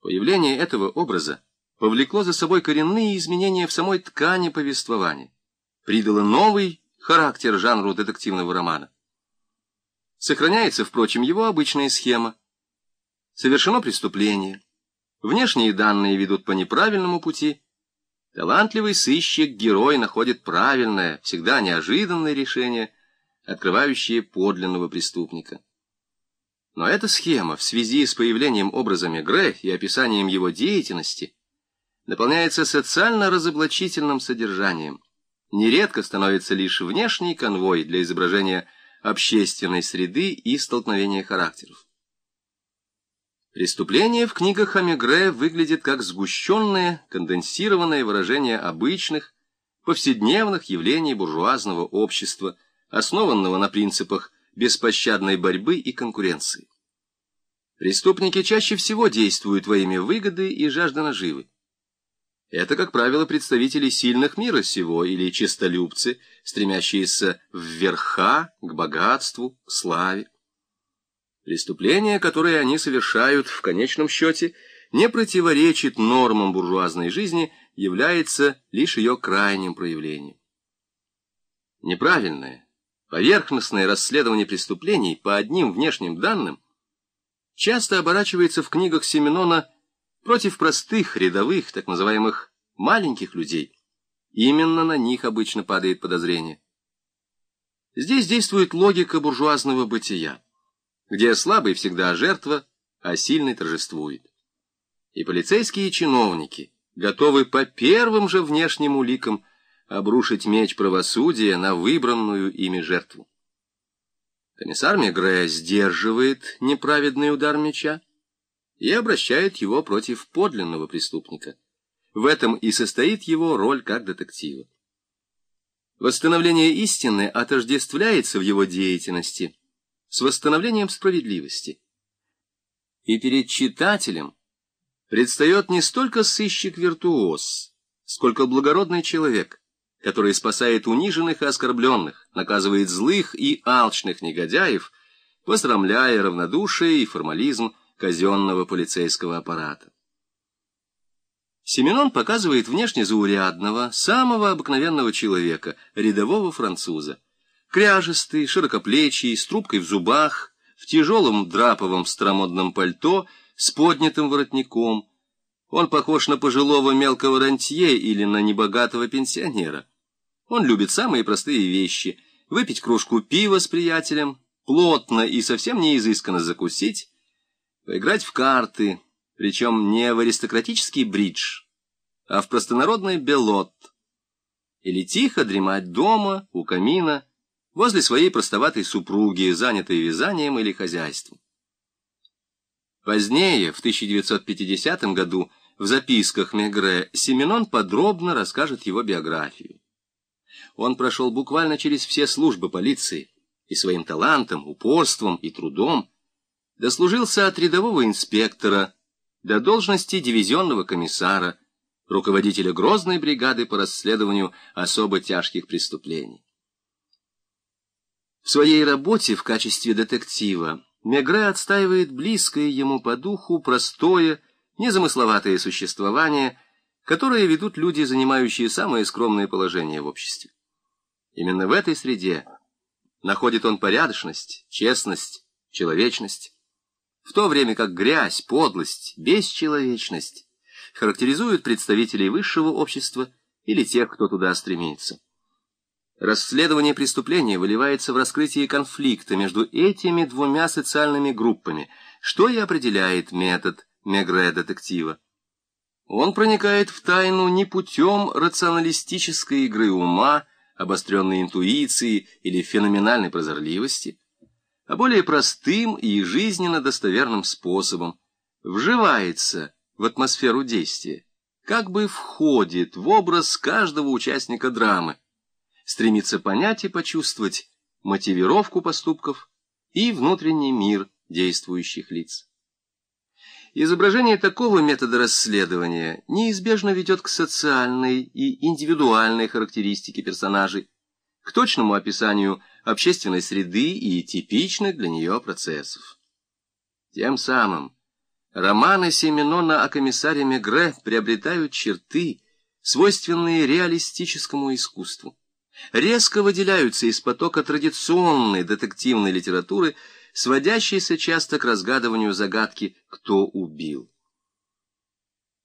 Появление этого образа повлекло за собой коренные изменения в самой ткани повествования, придало новый характер жанру детективного романа. Сохраняется, впрочем, его обычная схема. Совершено преступление, внешние данные ведут по неправильному пути, талантливый сыщик-герой находит правильное, всегда неожиданное решение, открывающее подлинного преступника. Но эта схема в связи с появлением образа Мегре и описанием его деятельности наполняется социально-разоблачительным содержанием. Нередко становится лишь внешний конвой для изображения общественной среды и столкновения характеров. Преступление в книгах о Мегре выглядит как сгущенное, конденсированное выражение обычных, повседневных явлений буржуазного общества, основанного на принципах беспощадной борьбы и конкуренции. Преступники чаще всего действуют во имя выгоды и жажды наживы. Это, как правило, представители сильных мира сего или честолюбцы, стремящиеся вверха, к богатству, к славе. Преступление, которое они совершают, в конечном счете, не противоречит нормам буржуазной жизни, является лишь ее крайним проявлением. Неправильное, Поверхностное расследование преступлений по одним внешним данным часто оборачивается в книгах Семенона против простых, рядовых, так называемых маленьких людей. Именно на них обычно падает подозрение. Здесь действует логика буржуазного бытия, где слабый всегда жертва, а сильный торжествует. И полицейские чиновники готовы по первым же внешним уликам обрушить меч правосудия на выбранную ими жертву. Комиссар Мегре сдерживает неправедный удар меча и обращает его против подлинного преступника. В этом и состоит его роль как детектива. Восстановление истины отождествляется в его деятельности с восстановлением справедливости. И перед читателем предстает не столько сыщик-виртуоз, сколько благородный человек, который спасает униженных и оскорбленных, наказывает злых и алчных негодяев, посрамляя равнодушие и формализм казенного полицейского аппарата. Семенон показывает внешне заурядного, самого обыкновенного человека, рядового француза. Кряжестый, широкоплечий, с трубкой в зубах, в тяжелом драповом старомодном пальто, с поднятым воротником, он похож на пожилого мелкого рантье или на небогатого пенсионера. Он любит самые простые вещи — выпить кружку пива с приятелем, плотно и совсем не изысканно закусить, поиграть в карты, причем не в аристократический бридж, а в простонародный белот, или тихо дремать дома, у камина, возле своей простоватой супруги, занятой вязанием или хозяйством. Позднее, в 1950 году, в записках Мегре Семенон подробно расскажет его биографию. Он прошел буквально через все службы полиции и своим талантом, упорством и трудом дослужился от рядового инспектора до должности дивизионного комиссара, руководителя грозной бригады по расследованию особо тяжких преступлений. В своей работе в качестве детектива Мегре отстаивает близкое ему по духу простое, незамысловатое существование, которое ведут люди, занимающие самое скромное положение в обществе. Именно в этой среде находит он порядочность, честность, человечность, в то время как грязь, подлость, бесчеловечность характеризуют представителей высшего общества или тех, кто туда стремится. Расследование преступления выливается в раскрытие конфликта между этими двумя социальными группами, что и определяет метод Мегре-детектива. Он проникает в тайну не путем рационалистической игры ума, обостренной интуиции или феноменальной прозорливости, а более простым и жизненно достоверным способом вживается в атмосферу действия, как бы входит в образ каждого участника драмы, стремится понять и почувствовать мотивировку поступков и внутренний мир действующих лиц. Изображение такого метода расследования неизбежно ведет к социальной и индивидуальной характеристике персонажей, к точному описанию общественной среды и типичных для нее процессов. Тем самым Романы Семенона о комиссаре Мегре приобретают черты, свойственные реалистическому искусству. Резко выделяются из потока традиционной детективной литературы, сводящейся часто к разгадыванию загадки «Кто убил?».